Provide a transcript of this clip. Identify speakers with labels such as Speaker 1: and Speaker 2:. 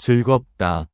Speaker 1: 즐겁다.